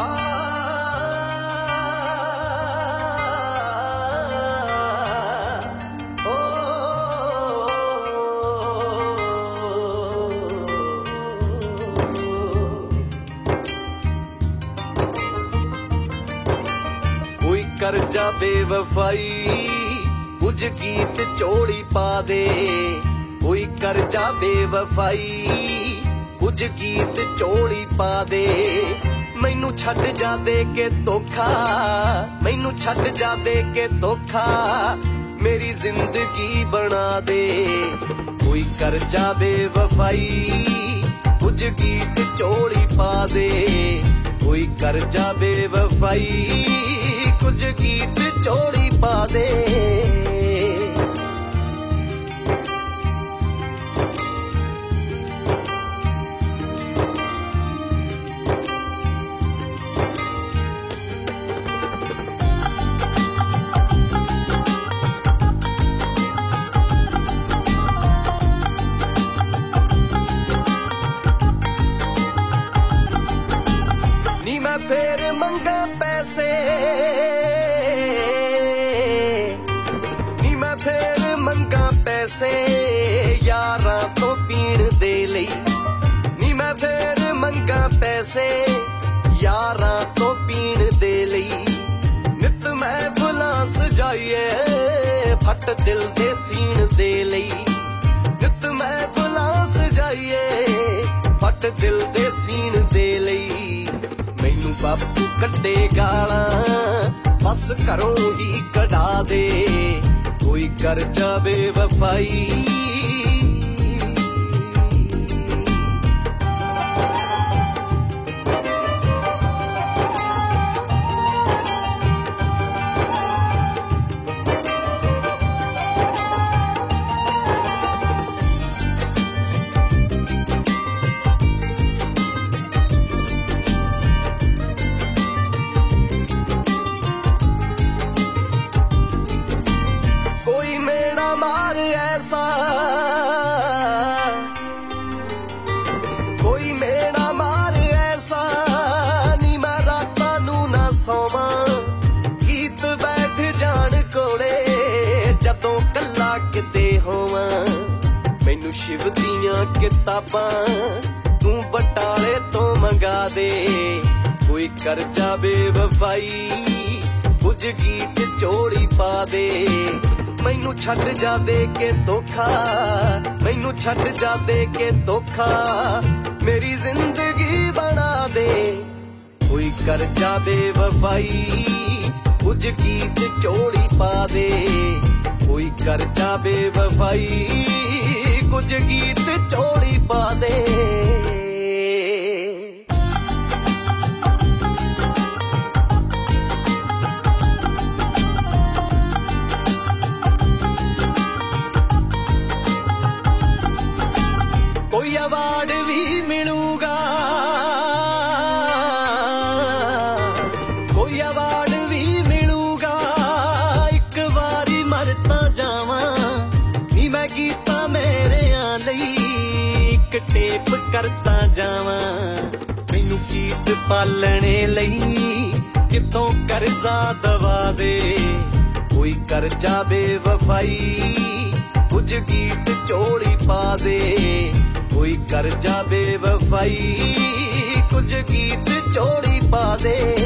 ਕੋਈ ਕਰ ਜਾ ਬੇਵਫਾਈ, ਕੁਝ ਗੀਤ ਚੋੜੀ ਪਾ ਦੇ। ਕੋਈ ਕਰ ਜਾ ਬੇਵਫਾਈ, ਕੁਝ ਗੀਤ ਚੋੜੀ ਪਾ ਦੇ। ਮੈਨੂੰ ਛੱਡ ਜਾ ਦੇ ਕੇ ਧੋਖਾ, ਮੈਨੂੰ ਛੱਡ ਜਾ ਦੇ ਕੇ ਧੋਖਾ, ਮੇਰੀ ਜ਼ਿੰਦਗੀ ਬਣਾ ਦੇ। ਕੋਈ ਕਰ ਜਾ ਬੇਵਫਾਈ ਕੁਝ ਗੀਤ ਚੋਲੀ ਪਾ ਦੇ। ਕੋਈ ਕਰ ਜਾ ਬੇਵਫਾਈ ਕੁਝ ਗੀਤ ਚੋਲੀ ਪਾ ਦੇ। ਮੰਗਾ ਨੀ ਮੈਂ ਫੇਰ ਮੰਗਾ ਪੈਸੇ ਯਾਰਾਂ ਤੋਂ ਪੀਣ ਦੇ ਲਈ ਨੀ ਮੈਂ ਫੇਰ ਮੰਗਾ ਪੈਸੇ ਯਾਰਾਂ ਤੋਂ ਪੀਣ ਦੇ ਲਈ ਨਿਤ ਮੈਂ ਫੁੱਲਾਂ ਸਜਾਈਏ ਫੱਟ ਦਿਲ ਦੇ ਸੀਣ ਦੇ ਲਈ ਨਿਤ ਮੈਂ ਫੁੱਲਾਂ ਸਜਾਈਏ ਫੱਟ ਦਿਲ ਦੇ ਕੱਢੇ ਗਾਲਾਂ ਬਸ ਘਰੋਂ ਹੀ ਕਢਾ ਦੇ। ਕੋਈ ਕਰ ਜਾਵੇ ਵਫਾਈ ਹੋਵਾਂ। ਮੈਨੂੰ ਸ਼ਿਵ ਦੀਆਂ ਕਿਤਾਬਾਂ ਤੂੰ ਬਟਾਲੇ ਤੋਂ ਮੰਗਾ ਦੇ। ਕੋਈ ਕਰ ਜਾਵੇ ਕੁਝ ਗੀਤ ਚੋਲੀ ਪਾ ਦੇ। ਮੈਨੂੰ ਛੱਡ ਜਾ ਦੇ ਕੇ ਧੋਖਾ, ਮੈਨੂੰ ਛੱਡ ਜਾ ਦੇ ਕੇ ਧੋਖਾ। ਮੇਰੀ ਜ਼ਿੰਦਗੀ ਬਣਾ ਦੇ। ਕੋਈ ਕਰਜਾ ਜਾਵੇ ਵਫਾਈ ਕੁਝ ਗੀਤ ਚੋਲੀ ਪਾ ਦੇ। ਕੋਈ ਕਰ ਜਾਵੇ ਵਫਾਈ, ਕੁਝ ਗੀਤ ਚੋਲੀ ਪਾ ਦੇ। ਕੋਈ ਗੀਤਾਂ ਮੇਰਿਆਂ ਲਈ ਇੱਕ ਟੇਪ ਕਰਤਾ ਜਾਵਾਂ। ਮੈਨੂੰ ਗੀਤ ਪਾਲਣੇ ਲਈ ਕਿਤੋਂ ਕਰਜ਼ਾ ਦਵਾ ਦੇ? ਕੋਈ ਕਰਜ਼ਾ ਜਾਵੇ ਵਫਾਈ, ਕੁਝ ਗੀਤ ਚੋਲੀ ਪਾ ਦੇ। ਕੋਈ ਕਰਜ਼ਾ ਜਾਵੇ ਵਫਾਈ, ਕੁਝ ਗੀਤ ਚੋਲੀ ਪਾ ਦੇ।